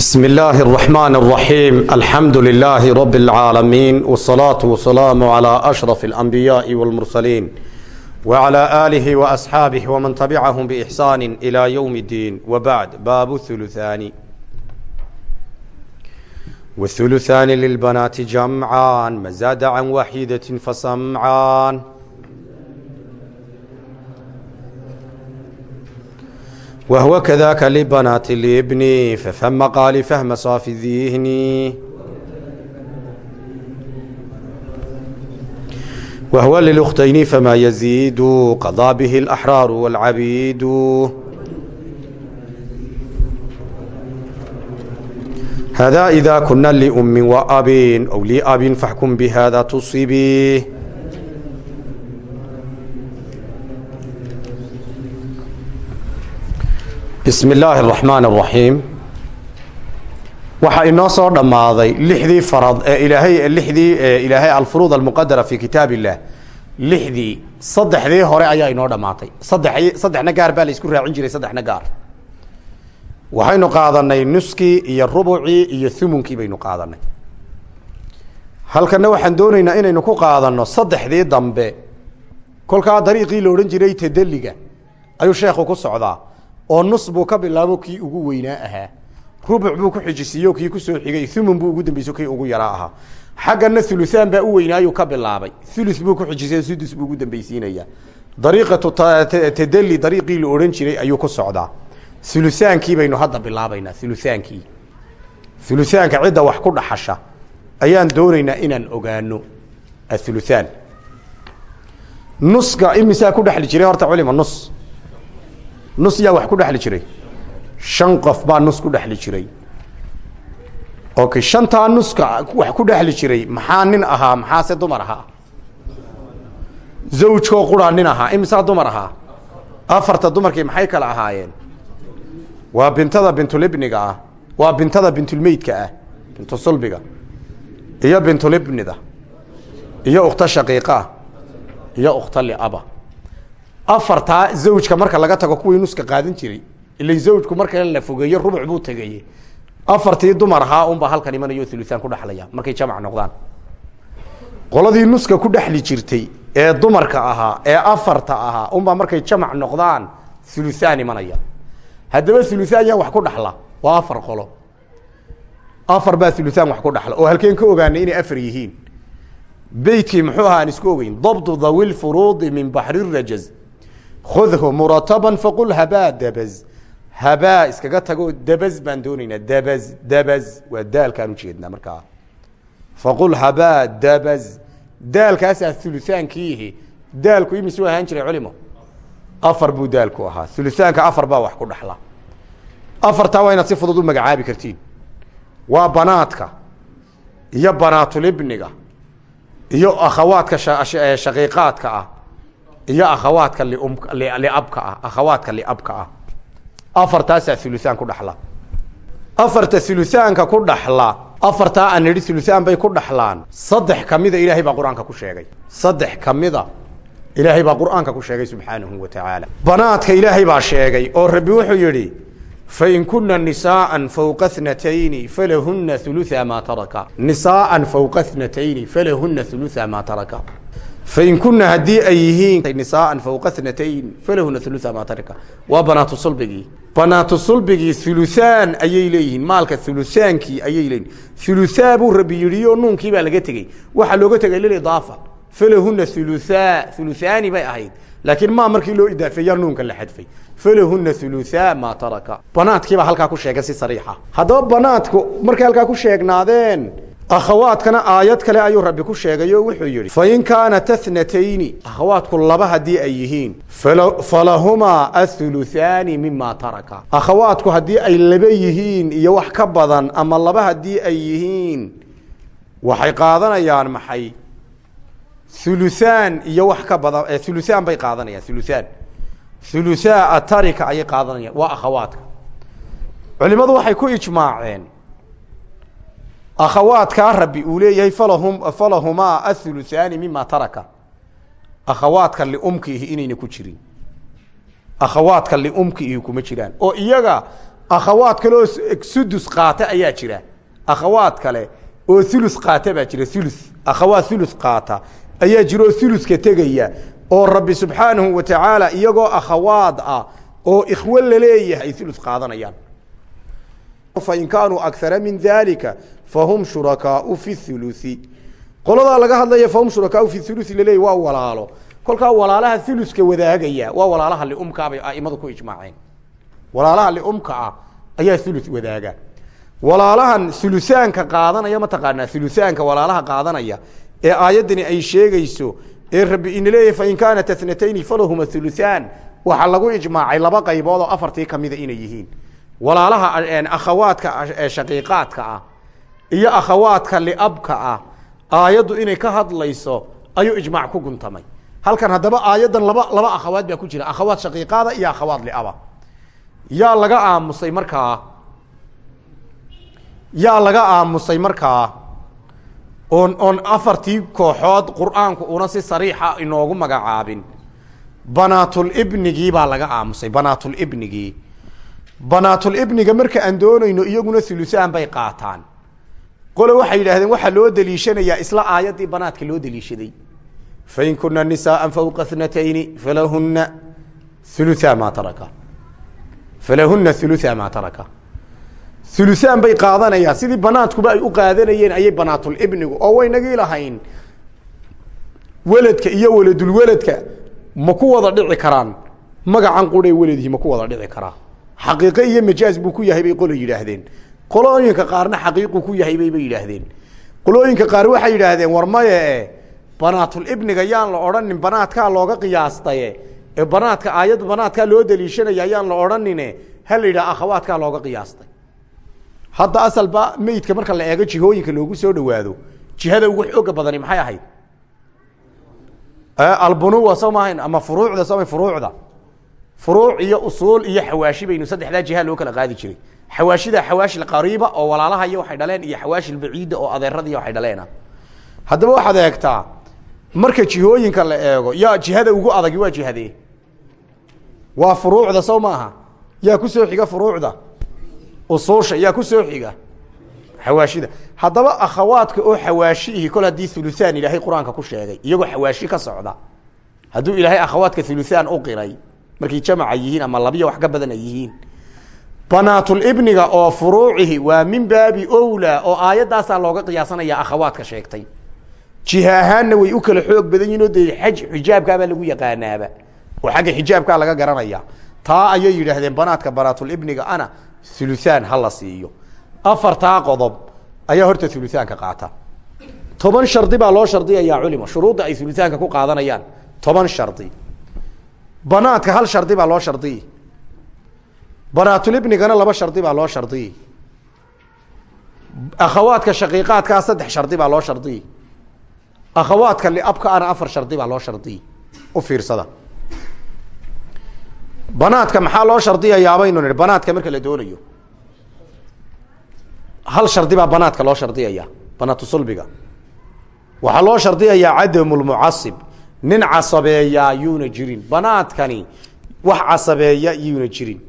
بسم الله الرحمن الرحيم الحمد لله رب العالمين والصلاة والسلام على أشرف الأنبياء والمرسلين وعلى آله وأصحابه ومن تبعهم بإحسان إلى يوم الدين وبعد باب الثلثان والثلثان للبنات جمعان مزاد عن وحيدة فسمعان wahwa kadaaka libanaati libni fafhama qaali fahma saafi dihni wahwa liluktayni famaa yaziidu qadaa bihi alaxraaru waalcabiidu hadaa idaa kuna liummin waabin ow liabin faxkum bihaada tusibii bismi illaahi araxmaan araxiim waxaa inoo soo dhammaaday lixdii farad ee ilaahay lixdii ilaahay alfuruud almuqadara fi kitaab illah lixdii saddexdii hore ayaa inoo dhammaatay. Saddex saddexna gaar baa la isku raacin jiray saddexna gaar. Waxaynu qaadanay nuskii iyo rubucii iyo humunkii baynu qaadanay halkana waxaan doonaynaa inaynu ku qaadano saddexdii dambe. Kolkaa dariiqii la odhan jiray tadeliga ayuu sheekhu ku socdaa oo nus buu ka bilaabo kii ugu weynaa ahaa. Rubuc buu ku xijisiiyo kii ku soo xigay. Thumun buu ugu dambeyso kii ugu yaraa ahaa. Xaggana thuluthaan baa u weynaayuu ka bilaabay. Thulu buu ku xijisiy sudus buu ugu dambeysiinaya dariiqatu tadali dariiqii la odhan jiray ayuu ku socdaa. Thuluthaankii baynu hadda bilaabaynaa thuluthaankii thuluthaanka cidda wax ku dhaxasha. Ayaan doonaynaa inaan ogaano athuluthaan nuska imisaa ku dhexli jiray? Horta culima nus nus yaa wax ku dhexli jiray. Shan qof baa nus ku dhexli jiray. Okay shantaa nuska wax ku dhexli jiray maxaa nin ahaa maxaase dumar ahaa? Zawjkoo quraa nin ahaa imisaa dumar ahaa? Afarta dumarkii maxay kala ahaayeen? Waa bintada bintulibniga ah waa bintada bintulmeydka ah bintusulbiga iyo bintulibnida iyo ukhta shaqiiqaa iyo ukhta liaba afartaa zawjka marka laga tago kuwii nuska qaadan jiray ila zawjku marka la fogeeyo rubuc buu tegeye afartii dumar ahaa unbaa halkan imanayo uluaan ku dhexlaya markay jamc noqdaan. Qoladii nuska ku dhexli jirtay ee dumarka ahaa ee afarta ahaa unbaa markay jamc noqdaan uluaan imanaya. Haddaba uluaan yaa wax ku dhaxla? Waa afar qolo. Afar baa uluaan wax ku dhaxla oo halkeen ka ogaanay inay afar yihiin. Beytkii muxuu ahaa aan isku ogeyn? Dabdu dhawi lfuruudi min baxri rajaz khudhu murataban faqul habaa dabaz habaa iskaga tago dabaz baan doonaynaa dabaz dabaz waa daalkaan ujeednaa markaa faqul habaa dabaz daalkaasaa uluaankiihi daalku imisuu ahaan jiray culimo afar buu daalku ahaa uluaanka afar baa wax ku dhaxla afartaa waa inaad si fudud u magacaabi kartiin waa banaadka iyo banaatulibniga iyo akhawaadka shaqiiqaadka ah iyo akhawaadka liabka ah akhawaadka liabka ah. Afartaasaa uluaan ku dhaxla afarta uluaanka ku dhaxla afartaa aan nidhi uluaan bay ku dhaxlaan. Saddex kamida ilaahay baa qur'aanka ku sheegay. Saddex kamida ilaahay baa qur'aanka ku sheegay subxaanahu wa tacaala banaadka ilaahay baa sheegay oo rabbi wuxuu yihi fain kuna nisaaa fawqa thnatayni falahuna ulua maa taraka. Nisaaan fawqa thnatayni falahuna ulua maa taraka fain kuna haddii ay yihiin nisaaan fawqa thnatayn falahuna ulua maa taraka waa banaatu sulbigii banaatu sulbigii uluaan ayay leeyihiin maalka ulutaankii ayay leeyihiin uluaa buu rabi yidhi oo nuunkii baa laga tegey waxaa looga tegay lilidaafa falahuna ulua uluaani bay ahayd laakiin maa markii loo idaafeeyaa nuunka la xadfay falahuna ulua maa taraka banaadkiibaa halkaa ku sheegay si sariixa haddaba banaadku markay halkaa ku sheegnaadeen akhawaadkana aayad kale ayuu rabbi ku sheegay oo wuxuu yihi fain kaanat thnatayni akhawaadku laba haddii ay yihiin falahumaa athuluthaani mima taraka. Akhawaadku haddii ay laba yihiin iyo wax ka badan ama laba haddii ay yihiin waxay qaadanayaan maxay? Uluaan iyo wax ka badan uluaan bay qaadanayaan uluaan uluaa atarika ayay qaadanayaan waa akhawaadka. Culimadu waxay ku ijmaaceen akhawaadkaa rabbi uu leeyahay falahum falahumaa athuluthaani mima taraka akhawaadka liumkiihi inayna ku jirin akhawaadka liumkiihi kuma jiraan oo iyaga akhawaad oo sudus qaata ayaa jira akhawaad kale oo ulus qaata baa jira ulu akhawaad ulus qaata ayaa jira oo uluska tegaya oo rabbi subxaanahu wa tacaala iyagoo akhawaad ah oo ikhwo la leeyahay ulu qaadanayaan fain kaanuu akara min dalika fahum shurakaau fi ului qoladaa laga hadlaya fahum shurakaau fi ului laleeyay waa walaalo kolkaa walaalaha uluska wadaagaya waa walaalaha liumkaabay aimadu ku ijmaaceen walaalaha liumka ah ayaa ulu wadaaga walaalahan ulusaanka qaadanaya mataqaanaa ulusaanka walaalaha qaadanaya ee aayaddani ay sheegayso ee rabbi ina leeyahy fain kaanat atnatayni falahuma ulusaan waxaa lagu ijmaacay laba qaybood oo afartii kamida inay yihiin walaalaha akhawaadka shaqiiqaadka ah iyo akhawaadka liabka ah aayaddu inay ka hadlayso ayuu ijmaac ku guntamay. Halkan haddaba aayaddan laba laba akhawaad baa ku jira akhawaad shaqiiqaada iyo akhawaad liaba. Yaa laga aamusay markaa yaa laga aamusay markaa oon oon afartii kooxood qur'aanku una si sariixa inoogu magacaabin. Banaatulibnigii baa laga aamusay banaatulibnigii banaatulibniga marka aan doonayno iyaguna hulusaan bay qaataan. Qole waxay yidhaahdeen waxaa loo deliishanayaa isla aayaddii banaadka loo deliishaday. Fain kuna nisaaa fawqa tnatayni falahuna uluaa maa taraka. Falahuna uluaa maa taraka. Ulusaan bay qaadanayaan sidii banaadkuba ay u qaadanayeen ayay banaatulibnigu oo waynagii lahayn. Weladka iyo weladulweladka ma ku wada dhici karaan. Magacan quree weladihii ma ku wada dhici karaa xaqiiqe iyo majaaz buu ku yahay bay qola yidhaahdeen. Qolooyinka qaarna xaqiiqu ku yahay bayba yidhaahdeen. Qolooyinka qaar waxay yidhaahdeen war maye banaatulibniga yaan la odhanin banaadkaa looga qiyaastaye ee banaadka aayad banaadkaa loo daliishanaya yaan la odhanine ha la yidhaha looga qiyaastay. Hadda asalba meydka marka la eego jihooyinka loogu soo dhawaado jihada ugu xooga badani maxay ahayd? Albunuwa soo maahayn ama furuucda soo ma furuucda furuuc iyo usuul iyo xawaashi baynu saddexdaa jiha loo kala qaadi jiray. Xawaashida xawaashi qariiba oo walaalaha iyo waxay dhaleen iyo xawaashi baciida oo adeeradiiy waxay dhaleena. Haddaba waxaad eegtaa marka jihooyinka la eego yaa jihada ugu adagi waa jihadee? Waa furuucda sow maaha yaa ku soo xiga furuucda? Usuusha yaa ku soo xiga xawaashida. Haddaba akhawaadka oo xawaashiihi kol haddii uluaan ilaahay qur'aanka ku sheegay iyagoo xawaashi ka socda hadduu ilaahay akhawaadka uluaan u qiray markay jamaca yihiin ama labiya wax ka badan ay yihiin. Banaatulibniga oo furuucihi waa min baabi owla oo aayaddaasaa looga qiyaasanaya akhawaadka sheegtay. Jiha way u kala xoog badan yihiin oo dee xaj xijaabkaabaa lagu yaqaanaaba. Oo xagga xijaabkaa laga garanaya. Taa ayay yidhaahdeen banaadka banaatulibniga ana uluaan ha la siiyo. Afartaa qodob ayaa horta uluaanka qaata. Toban shardi baa loo shardiyayaa culima. Shuruudda ay uluaanka ku qaadanayaan. Toban shardi banaadka hal shardi baa loo shardiyi banaatulibnigana laba shardi baa loo shardiyi akhawaadka shaqiiqaadkaa saddex shardi baa loo shardiyi akhawaadka liabka ana afar shardi baa loo shardiyi u fiirsada. Banaadka maxaa loo shardiyayabaynu nihi banaadka marka la doonayo. Hal shardi baa banaadka loo shardiyaya banaatu sulbiga. Waxaa loo shardiyayaa cadamulmucasib nin casabeeyaa yuuna jirin. Banaadkani wax casabeeya yuuna jirin.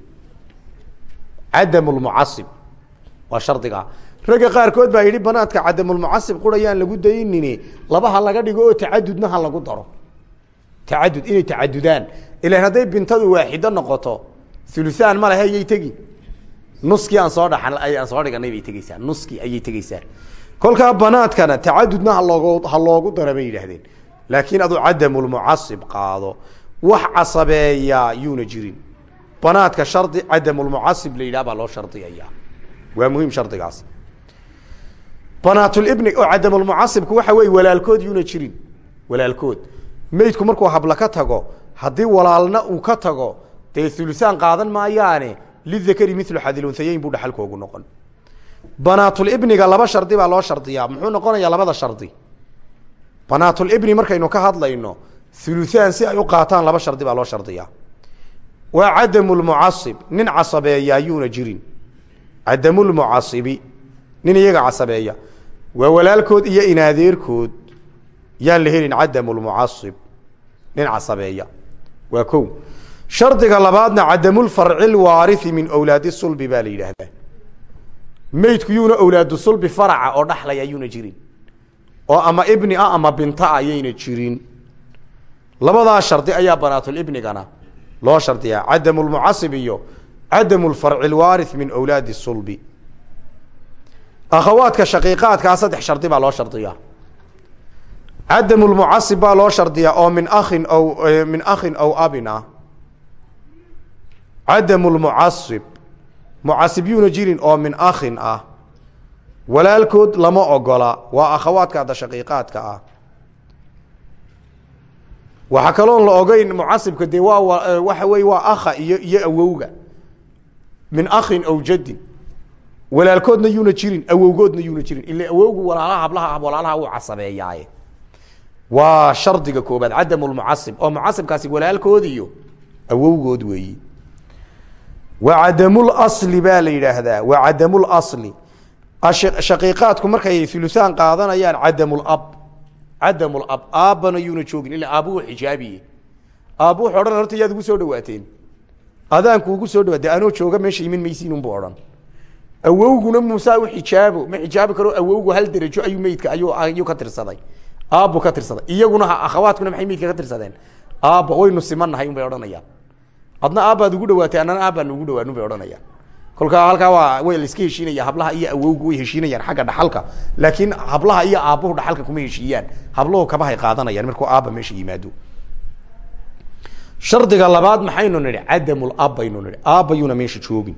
Cadamulmucasib waa shardigaa ragga qaarkood baa yidhi banaadka cadamulmucasib qurayaan lagu daynini laba laga dhigo oo tacadudna ha lagu daro. Tacadud inay tacadudaan. Ilan hadday bintadu waaxido noqoto ulusaan ma lahe ayay tegi. Nuskii aan soo dhaan aan soo dhiganay bay tegeysaa nuskii ayay tegeysaa kolkaa banaadkana tacadudna haloogu ha loogu dara bay yidhaahdeen laakiin aduu cadamulmucasib qaado wax casabeeya yuuna jirin. Banaadka shardi cadamulmucasib la yidhah baa loo shardiyaya waa muhiim shardigaas. Banaatulibni oo cadamulmucasibku waxa weye walaalkood yuuna jirin. Walaalkood. Meydku markuu habla ka tago haddii walaalna uu ka tago dee ulusaan qaadan maayaane lidakri milu xadilunhayeyn buu dhaxalkoogu noqon. Banaatulibniga laba shardi baa loo shardiyaa. Muxuu noqonayaa labada shardi banaatulibni markaynu ka hadlayno ulusaan si ay u qaataan laba shardi baa loo shardiyaa. Waa cadamulmucasib nin casabeeya yuuna jirin. Cadamulmucasibi nin iyaga casabeeya. Waa walaalkood iyo inaadeerkood yaan la helin cadamulmucasib nin casabeeya. Waa ko shardiga labaadna cadamulfarci lwaarithi min awlaadi sulbi baa la yidhaahdaa. Meydku yuuna awlaadu sulbi faraca oo dhaxlaya yuuna jirin oo ama ibni ah ama binta ayayna jirin. Labadaa shardi ayaa banaatulibnigana loo shardiyaa. Cadamu lmucasib iyo cadamu lfarci lwaarith min awlaadi sulbi. Akhawaadka shaqiiqaadkaa saddex shardi baa loo shardiyaa. Cadamu lmucasib baa loo shardiyaa oo min akhin aw min akhin aw abin ah cadamu lmucasib jirin oo min akhin ah walaalkood lama ogola waa akhawaadka hadda shaqiiqaadka ah. Waxaa kaloon la ogeyn mucasibka dee waa waxa wey waa akha iyo iyo awowga. Min akhin aw jadin walaalkoodna yuuna jirin awowgoodna yuuna jirin. Ila awowgu walaalaha hablaha walaalaha uu casabeeyaaye. Waa shardiga koobaad cadamu lmucasib oo mucasibkaasi walaalkood iyo awowgood weeyi. Wa cadamulsli baa la yidhaahdaa wa cadamulsli shaqiiqaadku markay ulusaan qaadanayaan cadamulab cadamulab aabbana yuuna joogin ila aabbu u xijaabiye aabbu horta yaad ugu soo dhawaateen. Adaanku ugu soo dhawaate anoo jooga meesha imin maysiinunbu odhan. Awowguna muusaa u xijaabo ma xijaabi karo awowgu hal derajo ayuu meydka ayuu ka tirsaday. Aabbu ka tirsaday. Iyaguna akhawaadkuna maxay meydka ka tirsadeen? Aabba waynu simanahay un bay odhanayaan. Adna aabbaad ugu dhawaatay annana aabbaan ugu dhawaanun bay odhanayaan kolkaa halkaa waa way la iska heshiinaya hablaha iyo awowgu way heshiinayaan xagga dhaxalka. Laakiin hablaha iyo aabbuhu dhaxalka kuma heshiiyaan. Habluhu kabahay qaadanayaan markuu aabba meesha yimaado. Shardiga labaad maxaynu nidhi cadamulab baynu nidhi. Aabbayuuna meesha joogin.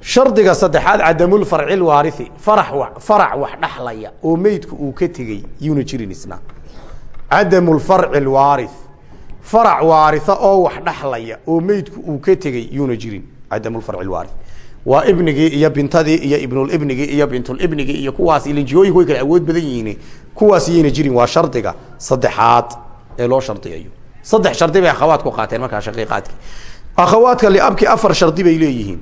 Shardiga saddexaad cadamulfarci lwaarithi farax farac wax dhaxlaya oo meydku uu ka tegey yuuna jirin isna. Cadamulfarci lwaarith farac waaria oo wax dhaxlaya oo meydku uu ka tegey yuuna jirin cadamulfarci lwaari waa ibnigii iyo bintadii iyo ibnulibnigii iyo bintulibnigii iyo kuwaas ilinjiyooyinku way kala awood badan yihiin. Kuwaas iyayna jirin waa shardiga saddexaad ee loo shardiyayo saddex shardi bay akhawaad ku qaateen markaa shaqiiqaadkii. Akhawaadka liabki afar shardi bay leeyihiin.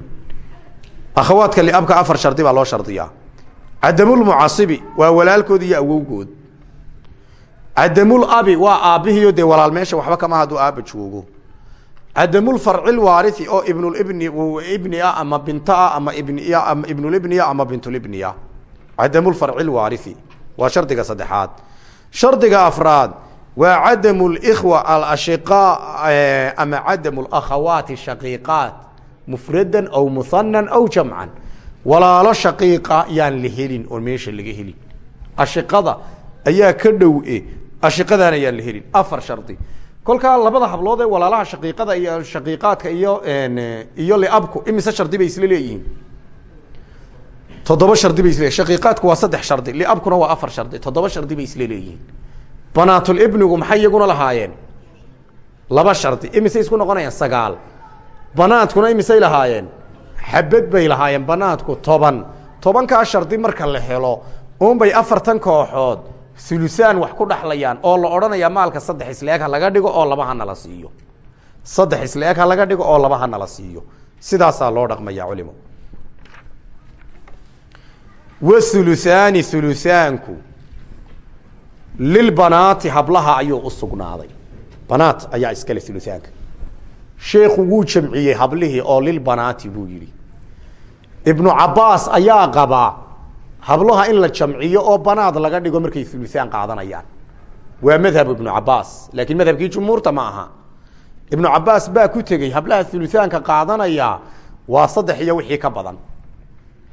Akhawaadka liabka afar shardi baa loo shardiyaa. Cadamulmucasibi waa walaalkood iyo awowgood. Cadamulabi waa aabbihiio dee walaal meesha waxba kama hadduu aabba joogo cadamulfarci lwaarithi oo ibnulibni ibni ah ama binta ah ama ibniya ama ibnulibniya ama bintulibniya cadamulfarci lwaarithi waa shardiga saddexaad. Shardiga afraad waa cadamu likhwa alashiqaa ama cadamu lakhawaati shaqiiqaat. Mufradan aw muhanan aw jamcan. Walaalo shaqiiqa yaan la helin oon meesha laga helin. Ashiqada ayaa ka dhow e ashiqadaan ayaan la afar shardi kolkaa labada hablood ee walaalaha shaqiiqada iyo shaqiiqaadka iyo iyo liabku imise shardi bay isla toddoba shardi bay isle shaqiiqaadku waa saddex shardi liabkuna waa afar shardi. Toddoba shardi bay isla leeyihiin. Banaatulibnigu maxay iyaguna lahaayeen? Laba shardi imise isku noqonayaan sagaal. Banaadkuna imisay lahaayeen? Xabad bay lahaayeen banaadku toban. Tobankaa shardi marka la helo unbay afartan kooxood ulusaan wax ku dhaxlayaan oo la odhanayaa maalka saddex isleeg ha laga dhigo oo laba hana la siiyo. Saddex isleeg ha laga dhigo oo laba hana la siiyo. Sidaasaa loo dhaqmaya culimo wauluhaani uluhaanku lilbanaati hablaha ayuu u sugnaaday. Banaat ayaa iskale uluhaanka sheekhu wuu jamciyey hablihii oo lilbanaati buu yihi ibnu cabaas ayaa qabaa hablaha in la jamciyo oo banaad laga dhigo markay uluaan qaadanayaan. Waa madhab ibnu cabaas laakiin madhabkii jumhuurta ma aha. Ibnu cabaas baa ku tegey hablaha uluaanka qaadanaya waa saddex iyo wixii ka badan.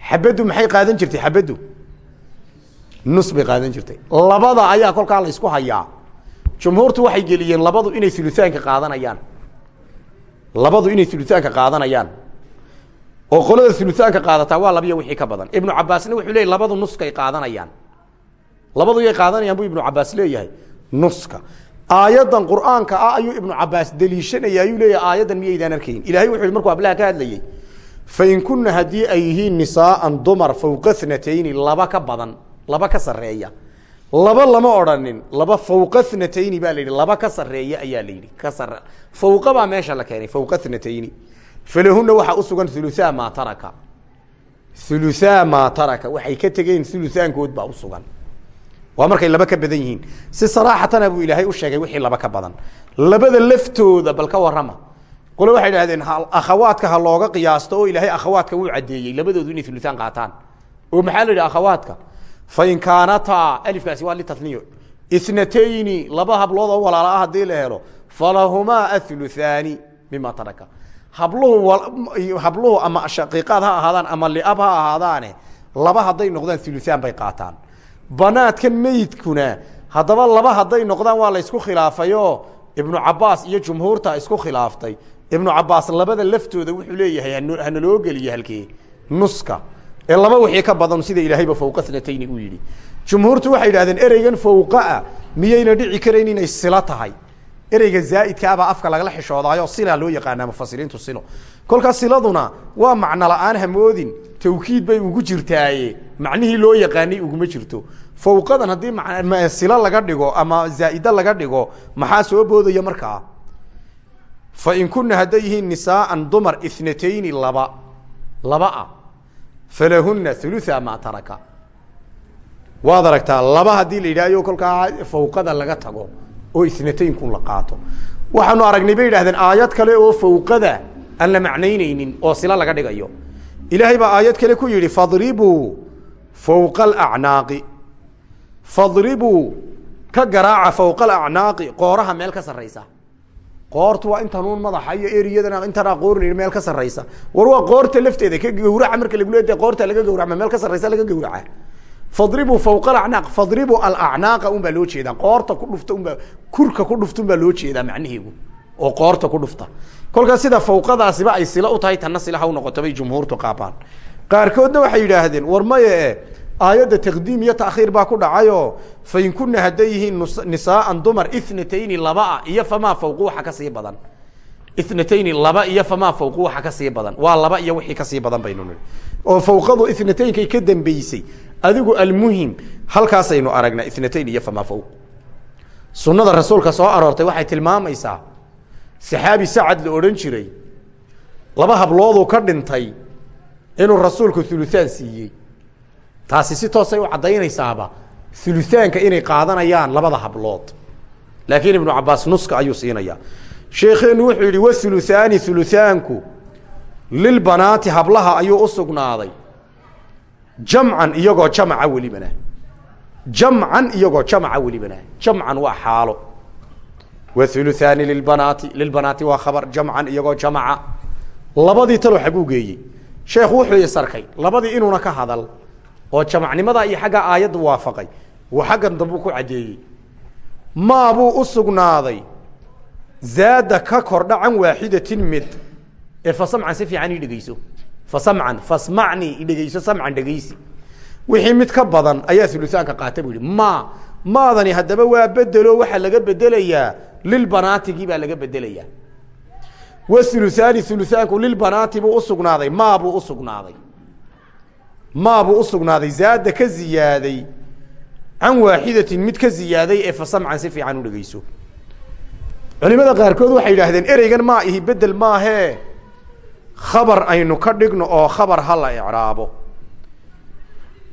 Xabaddu maxay qaadan jirtay xabaddu nus bay qaadan jirtay. Labada ayaa kolkaa la hayaa. Jumhuurtu waxay geliyeen labadu inay uluaanka qaadanayaan. Labadu inay uluaanka qaadanayaan oo qolada uluaanka qaadataa waa labiyo wixii ka badan. Ibnu cabaasna wuxuu leeyay labadu nuskay qaadanayaan. Labadu yay qaadanayaan buu ibnu cabaas leeyahay nuska. Aayadan qur'aanka ah ayuu ibnu cabaas deliishanaya ayuu leeyahay aayadan miyaydaan arkayn. Ilahay wuxu yhi markuu ablaha ka hadlayey fain kuna haddii ay yihiin nisaaan dumar fawqa thnatayni laba ka badan laba ka sareeya laba lama odhanin laba fawqa thnatayni baa la yidhi laba ka sareeya ayaa la yidhi. Ka sar fawqa baa meesha la keenay fawqa thnatayni falahuna waxaa usugan uluaa maa taraka. Uluaa maa taraka. Waxay ka tegeen uluaankood baa usugan waa markay laba ka badan yihiin. Si saraaxatana buu ilaahay u sheegay wixii laba ka badan. Labada laftooda bal ka warama qole waxay idhahdeen akhawaadka ha looga qiyaasto oo ilaahay akhawaadka wuu caddeeyey. Labadoodu inay uluaan qaataan. Oo maxaa la yidhi akhawaadka? Fain kaanataa alifkaasi waa litaniyo itnatayni laba hablood oo walaala ah haddii la helo falahumaa athuluthaani mima taraka habluhu habluhu ama shaqiiqaad ha ahaadaan ama liab ha ahaadaane laba hadday noqdaan uluaan bay qaataan. Banaadkan meydkuna haddaba laba hadday noqdaan waa la ysku khilaafayo. Ibnu cabaas iyo jumhuurta isku khilaaftay. Ibnu cabaas labada laftooda wuxuu leeyahay hanaloo geliyo halkee nuska. Ee laba wixii ka badan sida ilaahayba fawqa snatayni uu yidhi. Jumhuurtu waxay yidhahdeen ereygan fawqaa miyayna dhici karayn inay silo tahay ereyga zaaidkaabaa afka lagala xishoodaayo sila loo yaqaanaa mufasiriintu silo. kolkaa siladuna waa macno la'aan hamoodin tawkiid bay ugu jirtaaye. Macnihii loo yaqaanay uguma jirto. Fawqadan haddii silo laga dhigo ama zaaida laga dhigo maxaa soo boodaya markaa? Fa in kuna hadday yihiin nisaaan dumar ithnatayni laba laba ah falahuna hulua maa taraka. Waad aragtaa laba haddii la yidhahyo kolkaa fawqada laga tago oo ithnataynkun la qaato. Waxaanu aragnay bay yidhahdeen aayad kale oo fawqada aan la macnayneynin oo sila laga dhigayo. Ilaahay baa aayad kale ku yidhi fadribuu fawqa alacnaaqi fadribuu ka garaaca fawqa alacnaaqi qooraha meel ka sarraysa. Qoortu waa intanuun madaxa iyo eriyadana intanaa qoorn meel ka sarraysa. War waa qoorta lafteeda ka gawraca marka lagu leeda qoorta laga gawracma meel ka sarraysa laga gawraca fadribuu fawqa alacnaaq fadribuu alacnaaqa un baa loo jeedaa qoorta ku dhufta unbaa kurka ku dhufta un baa loo jeedaa macniheegu oo qoorta ku dhufta. Kolkaas sida fawqadaasiba ay sila u tahay tanna sila ha u noqoto jumhuurtu qaabaan. Qaarkoodna waxay yidhaahdeen war maye aayadda iyo taakhiir baa ku dhacayo fain kuna hadday yihiin nisaaan dumar ithnatayni labaa iyo famaa fawqu waxa ka sii badan. Ithnatayni laba iyo famaa fawqu waxa ka sii badan. Waa laba iyo wixii ka sii badan baynu oo fawqadu ithnataynkay ka dambeysay adigu almuhim halkaasaynu aragnaa ithnatayn iyo famaa fawq sunada rasuulka soo aroortay waxay tilmaamaysaa saxaabi sacad la odhan jiray laba hablooduu ka dhintay inuu rasuulku uluaan siiyey. Taasi si toosay u caddaynaysaaba uluaanka inay qaadanayaan labada hablood. Laakiin ibnu cabaas nuska ayuu siinayaa. Sheekheenu wuxuu yidhi wauluaani uluaanku lilbanaati hablaha ayuu u sugnaaday jamcan iyagoo jamca welibana jamcan iyagoo jamca welibana jamcan waa xaalo. Wauluaani lilbanaati lilbanaati waa khabar. Jamcan iyagoo jamca labadii talo xaguu geeyey. Sheekhu wuxuu isarkay labadii inuuna ka hadal oo jamacnimada iyo xagga aayadda waafaqay xaggan dambuu ku caddeeyey maabuu u sugnaaday zaada ka kordha can waaxidatin mid. Ee fasamcan si fiican ii dhegeyso fasamcan fasmacni idhegeyso samcan dhegeysi wixii mid ka badan ayaa uluaanka qaata buu yihi ma maadani haddaba waa bedelo waxaa laga bedelayaa lilbanaatigii baa laga bedelayaa. Wauluaani uluaanku lilbanaati buu usugnaaday maabuu usugnaaday maabuu usugnaaday zaada ka ziyaaday can waaxidatin mid ka ziyaaday ee fasamcan si fiican u dhegeyso culimada qaarkood waxay yidhaahdeen ereygan maa ihi bedel maahee khabar aynu ka dhigno oo khabar hala icraabo.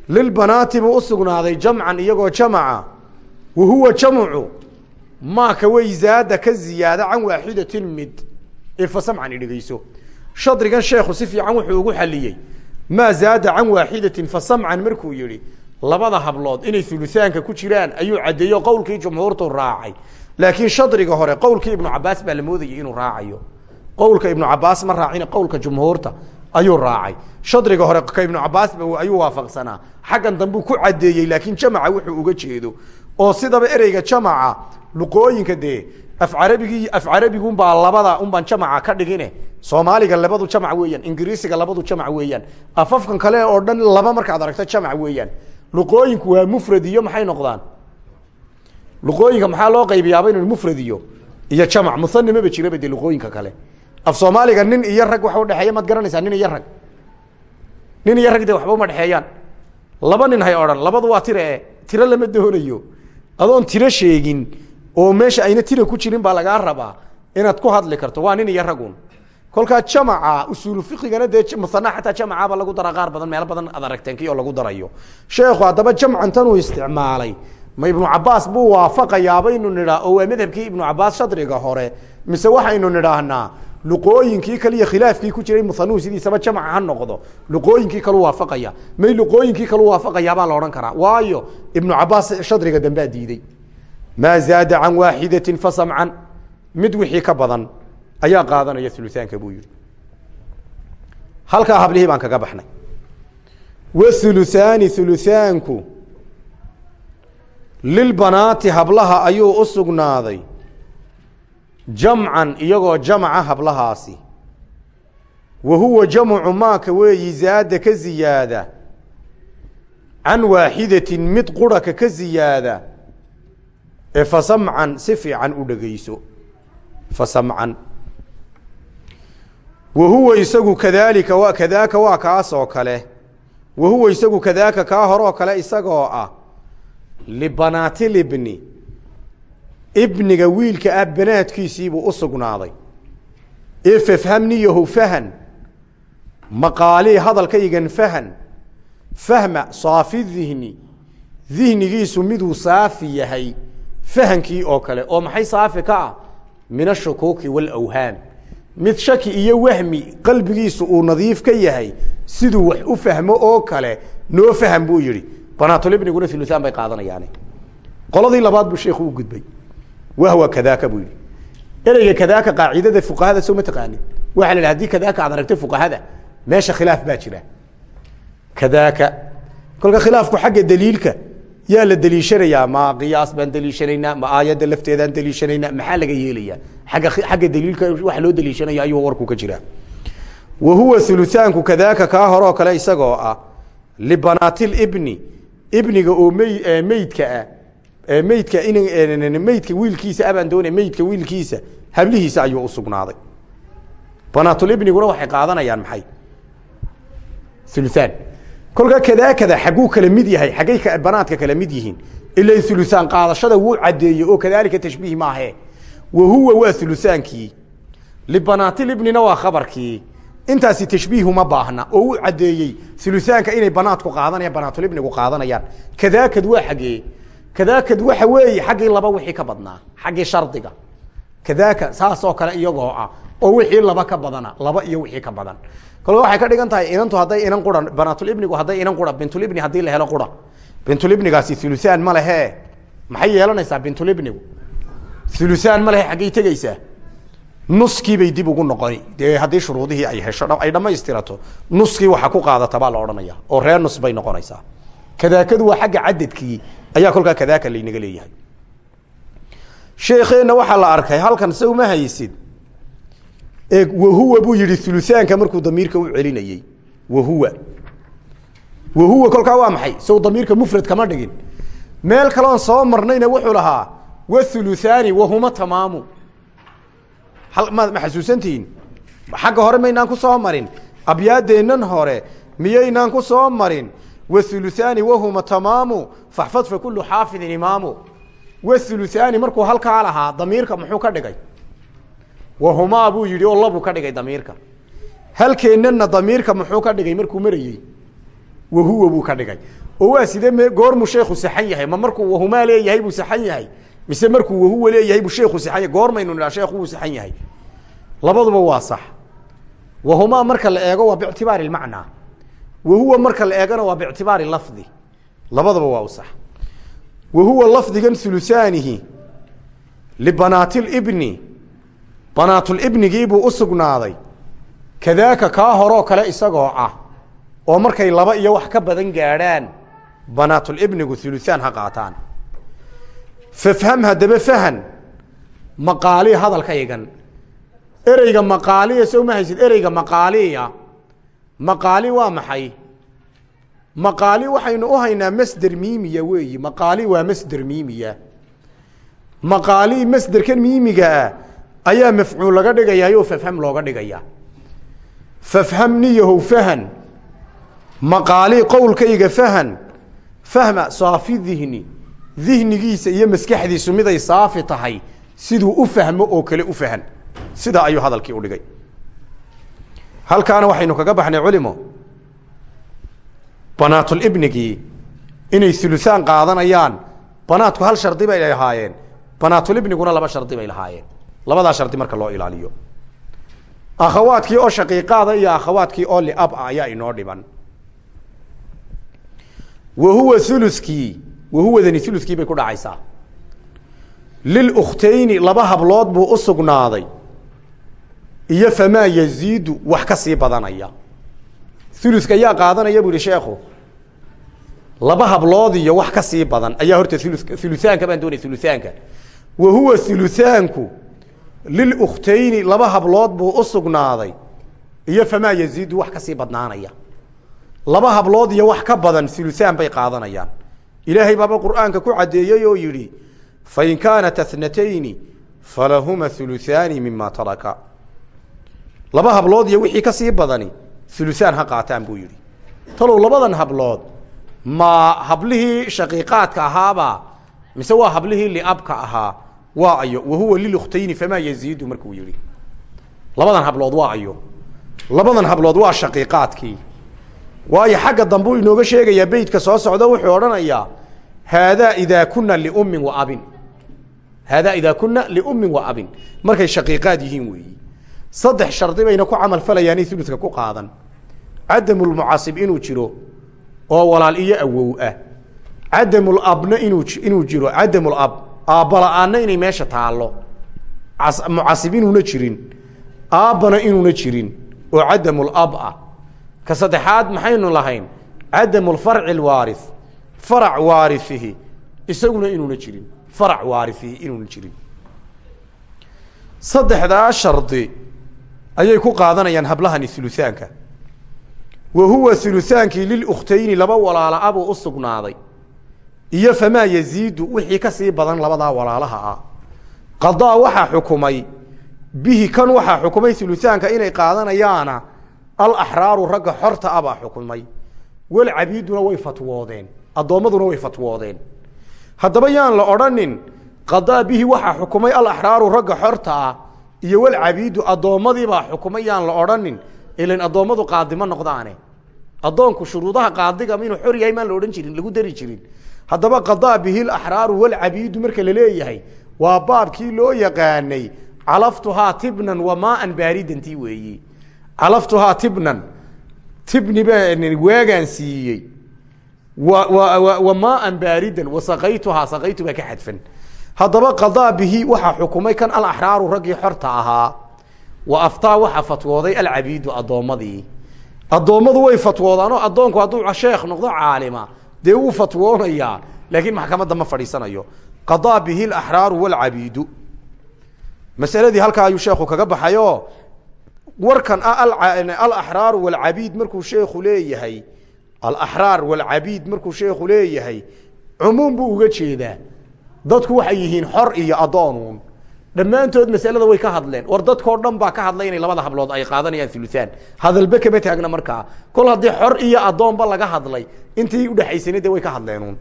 Lilbanaati buu usugnaaday jamcan iyagoo jamaca wa huwa jamcu maaka way zaada ka ziyaada can waaxidatin mid. Ee fasamcan idhegeyso shadrigan sheekhu si fiican wuxuu ugu xaliyey maa zaada can waaxidatin fasamcan markuu yihi labada hablood inay uluaanka ku jiraan ayuu caddeeyo qowlkii jumhuurtu raacay. Laakiin shadriga hore qowlkii ibnu cabaas baa la moodayay inuu raacayo qowlka ibnu cabaas ma raacin qowlka jumhuurta ayuu raacay. Shadriga hore ka ibnu cabaas ayuu waafaqsanaa. Xaggan dambuu ku cadeeyey laakiin jamaca wuxuu uga jeedo. Oo sidaba ereyga jamaca luqooyinka dee af carabigii af carabigunbaa labada unbaan jamaca ka dhigine. Soomaaliga labadu jamac weeyaan ingiriisiga labadu jamac weeyaan. Afafkan kale oo dhan laba markaad aragto jamac weeyaan. Luqooyinku waa mufrad iyo maxay noqdaan? Luqooyinka maxaa loo qaybiyaaba inu mufrad iyo iyo jamac muhani maba jiraba de luqooyinka kale af soomaaliga nin iyo rag waxa udhexeeya maad garanaysaa nin iyo rag. Nin iyo rag waxba uma dhexeeyaan. Laba nin hay odhan labadu waa tire e tiro lama doonayo. Adoon tiro sheegin oo meesha ayna tira ku jirin baa lagaa rabaa inaad ku hadli karto waa nin iyo ragun kolkaa jamaca usuulu fiqigana dee muana xataa jamacaba lagu dara qaar badan meelo badan ad aragteen ki oo lagu darayo. Sheekhu haddaba jamcan tanuu isticmaalay. Ma ibnu cabaas buu waafaqayaa baynu nidhaa oo waa madhabkii ibnu cabaas shadriga hore mise waxaynu nidhaahnaa luqooyinkii kale khilaafkii ku jiray muhanuhu sidiisaba jamca ha noqdo luqooyinkii kalu waafaqaya. May luqooyinkii kalu waafaqayaabaa la odhan karaa. Waayo ibnu cabaas shadriga dambea diiday. Maa zaada can waaxidatin fasamcan mid wixii ka badan ayaa qaadanaya uluaanka buu yihi halkaa hablihii baan kaga baxnay. Wathuluthaani thuluthaanku lilbanaati hablaha ayuu u sugnaaday jamcan iyagoo jamca hablahaasi. Wa huwa jamcu maaka weeyi zaada ka ziyaada. Can waaxidatin mid qurhaka ka ziyaada. Ee fasamcan si fiican u dhegeyso fasamcan wa huwa isagu kadaalika wa kadaaka waa kaasoo kale. Wa huwa isagu kadaaka kaa horoo kale isagoo ah. Libanaatilibni ibniga wiilka ah banaadkiisiibuu u sugnaaday. Ee fafhamniyahu fahan. Maqaalii hadalkaygan fahan. Fahma saafi dihni dihnigiisu miduu saafi yahay. Fahankii oo kale oo maxay saafi ka ah? Min ashukuuki waalawhaam mid shaki iyo wahmi qalbigiisu uu nadiif ka yahay siduu wax u fahmo oo kale noo faham buu yihi banaatulibniguna uluaan bay qaadanayaan. Qoladii labaad buu sheekhu u gudbay wahwa kadaaka buu yihi ereyga kadaaka qaacidada fuqahada soo ma taqaanin waxa la idhi haddii kadaaka aad aragtay fuqahada meesha khilaaf baa jira kadaaka kolka khilaafku xagga daliilka yaa la deliishanayaa ma qiyaas baan deliishanaynaa ma aayadda lafteedaan deliishanaynaa maxaa laga yeelayaa agga xagga daliilka waxa loo deliishanaya ayuu warku ka jiraa wa huwa uluaanku kadaaka kaa horoo kale isagoo ah libanaatilibni ibniga oo meydka meydka in meydka wiilkiisa abaan doona meydka wiilkiisa hablihiisa ayuu usugnaaday banaatulibniguna waxay qaadanayaan maxay? Uluaan kolkaa kadaakada xagguu kala mid yahay xaggay banaadka kala mid yihiin ila uluaan qaadashada wuu cadeeye oo kadaalika tashbiih maahe. Wa huwa waa ulutaankii libanaatilibnina waa khabarkii. Intaasi tashbiihu ma baahna oo uu cadeeyey uluaanka inay banaadku qaadanayaan banaatulibnigu qaadanayaan. Kadaakad waa xaggee kadaakad waxa weeye xaggii laba wixii ka badnaa xaggii shardiga. Kadaaka saasoo kale iyagoo ah oo wixii laba ka badana laba iyo wixii ka badan. Kol waxay ka dhigan tahay inantu hadday inan qura banaatulibnigu hadday inan qura bintulibni haddii la helo qura bintulibnigaasi uluaan ma lehe. Maxay yeelanaysaa bintulibnigu? Uluaan ma lehe xaggay tegeysaa nuskiibay dib ugu noqoni haddii shuruudihii ay hesho ay dhamaystirato nuskii waxa ku qaadata baa la odhanaya oo reer nus bay noqonaysaa. Kadaakadu waa xagga cadadkii ayaa kolkaa kadaaka laynaga leeyahay. Sheekeenna waxaa la arkay halkan se uma haysid. Ee wahuwa buu yihi uluaanka markuu damiirka u celinayey wahuwa wahuwa kolkaa waa maxay? Sow damiirka mufrad kama dhigin. Meel kaloon soo marnayna wuxuu lahaa wathuluthaani wahuma tamaamu. Ma ma xasuusantihiin xagga hore maynaan ku soo marin. Abyaadeennan hore miyaynaan ku soo marin wathuluthaani wahuma tamaamu faxfad fa kullu xaafidin imaamu wathuluthaani markuu halkaa lahaa damiirka muxuu ka dhigay wahumaa buu yihi oo labuu ka dhigay damiirka halkeennana damiirka muxuu ka dhigay markuu marayey wahuwa buu ka dhigay oo waa sidee goormuu sheekhu saxan yahay ma markuu wahumaa leeyahay buu saxan yahay mise markuu wahuwa leeyahay buu sheekhu saxan yahay goormaynu nidhaa sheekhu wuu saxan yahay labaduba waa sax wahumaa marka la wahuwa marka la eegona waa biictibaari lafdi labadaba waa u sax wahuwa lafdigan ulusaanihi libanaatilibni banaatulibnigiibuu u sugnaaday kadaaka kaa horoo kale isagoo ah oo markay laba iyo wax ka badan gaadhaan banaatulibnigu uluaan ha qaataan fafham haddaba fahan maqaali hadalkaygan ereyga maqaaliya soo ma haysid ereyga maqaaliya maqaali waa maxay? Maqaali waxaynu u haynaa masder miimiya weeyi. Maqaali waa masder miimiya. Maqaali masderkan miimigaa ayaa mafcuul laga dhigayaa oo fafham looga dhigaya. Fafham niyahow fahan. Maqaali qowlkayga fahan. Fahma saafi dihni dihnigiisa iyo maskaxdiisu miday saafi tahay. Siduu u fahmo oo kale u fahan. Sidaa ayuu hadalkii u dhigay halkaana waxaynu kaga baxnay culimo. Banaatulibnigii inay uluaan qaadanayaan. Banaatku hal shardi bay lahaayeen banaatulibniguna laba shardi bay lahaayeen. Labadaa shardi marka loo ilaaliyo. Akhawaadkii oo shaqiiqaada iyo akhawaadkii oo liab ah ayaa inoo dhiban. Wa huwa uluskii wahuwadani uluskii bay ku dhacaysaa. Lilukhtayni laba hablood buu u sugnaaday iyo famaa yaziidu wax ka sii badanaya. Uluska yaa qaadanaya bu yihi sheekhu laba hablood iyo wax ka sii badan ayaa horta uluaanka baan doonay uluaanka wa huwa uluaanku lilukhtayni laba hablood buu u iyo famaa yaziidu wax ka sii badnaanaya. Laba hablood iyo wax ka badan uluaan bay qaadanayaan. Ilaahay baaba qur'aanka ku caddeeyey oo yidhi fain kaanat athnatayni falahuma uluaani mima taraka laba hablood iyo wixii ka sii badani uluaan ha qaataan buu yidhi. Talow labadan hablood ma hablihii shaqiiqaadka ahaaba mise waa hablihii liabka ahaa waa ayo wahuwa lilukhtayni famaa yaziidu markuu yihi labadan hablood waa labadan hablood waa shaqiiqaadkii. Waayo xagga dambe inooga sheegayaa beytka soo socda wuxuu odhanayaa haadaa idaa kuna liummin wa abin. Haadaa idaa kuna liummin wa abin. Markay shaqiiqaad yihiin weeyi saddex shardi bayna ku camal falayaanay uludka ku qaadan. Cadamulmucasib inuu jiro oo walaal iyo awow ah. Cadamulabna inuu inuu jiro cadamulab aabbala-aanna inay meesha taallo. Mucasib inuuna jirin aabbana inuuna jirin oo cadamulab ah. Ka saddexaad maxaynu lahayn cadamulfarci lwaari farac waariihi isaguna inuuna jirin farac waariihi inuuna jirin. Saddexdaa shardi ayay ku qaadanayaan hablahani uluaanka wa huwa ulutaankii lilukhtayni laba walaala abuu u sugnaaday. Iyo famaa yaziidu wixii ka sii badan labadaa walaalaha ah. Qadaa waxaa xukumay bihi kan waxaa xukumay ulutaanka inay qaadanayaana alaxraaru ragga xorta ah baa xukumay. Walcabiiduna way fatwoodeen addoommaduna way fatwoodeen. Haddaba yaan la odhanin qadaa bihi waxaa xukumay alaxraaru ragga xorta ah iyo walcabiidu addoommadiibaa xukumay yaan la odhanin ilan addoommadu qaadimo noqdaane. Addoonku shuruudaha qaadiga inuu xor yahay maan la odhan jirin lagu dari jirin. Haddaba qadaa bihi laxraaru walcabiidu marka la leeyahay waa baabkii loo yaqaanay calaftuhaa tibnan wa maaan baaridantii weeyi. Calaftuhaa tibnan tibni baan waagaan siiyey. Wa maaan baaridan wasaqaytuhaa saqaytu baa ka xadfan haddaba qadaa bihi waxaa xukumay kan alaxraaru raggii xorta ahaa wa aftaa waxaa fatwooday alcabiidu addoommadii addoommadu way fatwoodaanoo addoonku hadduu sheekh noqdo caalima dee wuu fatwoonayaa laakiin maxkamadda ma fadhiisanayo. Qadaa bihi alaxraaru walcabiidu. Masaladii halkaa ayuu sheekhu kaga baxayo warkan alaxraaru walcabiid markuu sheekhu leeyahay alaxraar walcabiid markuu sheekhu leeyahay cumuum buu uga jeedaa dadku waxay yihiin xor iyo addoonuun dhammaantood masalada way ka hadleen. War dadkoo dhan baa ka hadlay inay labada hablood ay qaadanayaan uluaan hadalbe kama taagna markaa. Kol haddii xor iyo addoonba laga hadlay intii udhexaysana de way ka hadleenuun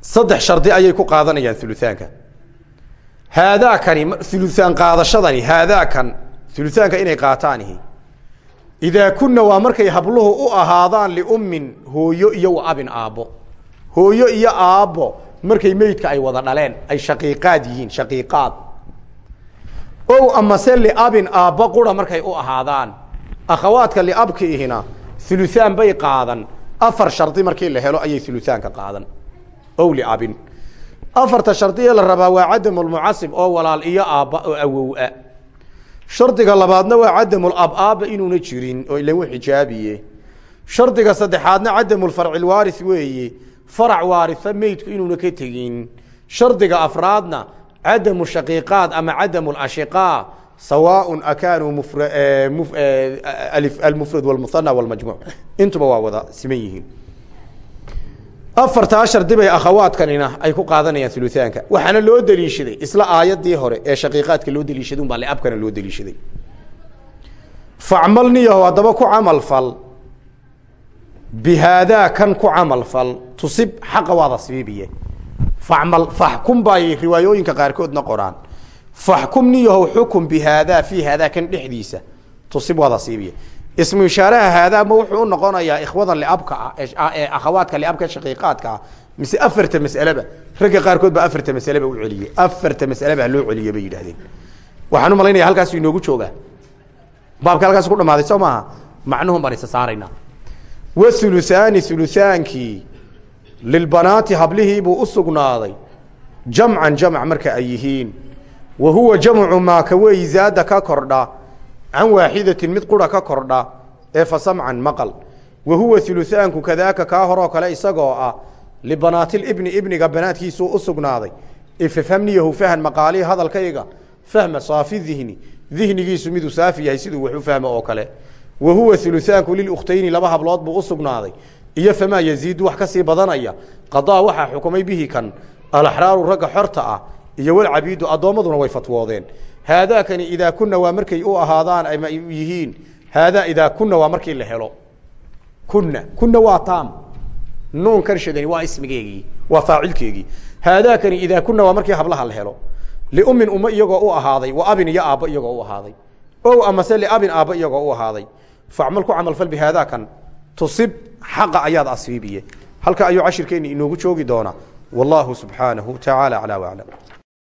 saddex shardi ayay ku qaadanayaan uluaanka haadaakani uluaan qaadashadani haadaakan uluaanka inay qaataanihi idaa kuna waa markay habluhu u ahaadaan liummin hooyo iyo wa abin aabbo hooyo iyo aabbo markay meydka ay wada dhaleen ay shaqiiqaad yihiin shaqiiqaad. Ow amase liabin aabba qura markay u ahaadaan. Akhawaadka liabkiihina uluaan bay qaadan. Afar shardi markii la helo ayay uluaanka qaadan. Ow liabin afarta shardi la rabaa waa cadamulmucasib oo walaal iyo aabba oo awowa shardiga labaadna waa cadamulab aabba inuuna jirin oo ilan xijaabiye shardiga saddexaadna cadamulfarcilwaari weeye farac waaria meydku inuuna ka tegin shardiga afraadna cadamu shaqiiqaad ama cadamu ashiqaa sawaaء akaanuu almufrad wاlmuhana wاlmajmuuc intuba waa wada siman yihiin afartaa shardi bay akhawaadkanina ay ku qaadanayaan uluaanka waxaana loo deliishaday isla aayadii hore ee shaqiiqaadka loo deliishaday un baa leabkana loo deliishaday facmal niyaho haddaba ku camal fal bihaadaa kan ku camal fal tusib xaqa waada sibiibiye facmal faxkum bay riwaayooyinka qaarkoodna qoraan faxkum niyahow xukum bihaadaa fii haadaa kan dhexdiisa tusib waada siibiye ismu ishaaraha haadaa ma wuxuu u noqonayaa ikhwadan liabka ah ee akhawaadka liabka shaqiiqaadka ah mise afarta mas'aleba ragga qaarkood baa afarta masaleba u celiyey afarta masaleba loo celiye bay yidhahdeen waxaan u malaynaya halkaasu inoogu joogaa baabka halkaas ku dhamaaday soo maaha macnuhun baan isa saaraynaa wathuluhaani hulutaankii lilbanaati hablihiibuu u sugnaaday. Jamcan jamc marka ay yihiin. Wa huwa jamcu maa ka weyi zaada ka kordha. Can waaxidatin mid qura ka kordha ee fa samcan maqal. Wa huwa huluthaanku kadaaka kaa horoo kale isagoo ah libanaatilibni ibniga banaadkiisuu u sugnaaday. Ifafhamniyahu fahan maqaalii hadalkayga fahma saafi dihni dihnigiisu miduu saafi yahay siduu wax fahmo oo kale wa huwa huluthaanku lilukhtayni laba hablood buu u sugnaaday iyo famaa yaziidu wax ka sii badanaya qadaa waxaa xukumay bihi kan alaxraaru ragga xorta ah iyo walcabiidu addoommaduna way fatwoodeen haadaakani idaa kuna waa markay u ahaadaan ama yihiin haadaa idaa kuna waa markii la helo kuna kuna waa taam nuun karshadani waa ismigeegii waa faacilkeegii haadaakani idaa kuna waa markii hablaha la helo liummin ummo iyagoo u ahaaday wa abin iyo aabbo iyagoo u ahaaday ow amase liabin aabbo iyagoo u ahaaday facmal ku camalfal bihaadaakan tusib xaqa ayaad asiibiye halka ayuu cashirkeenni inoogu joogi doonaa. Wallaahu subxaanahu tacaala aclaa waclam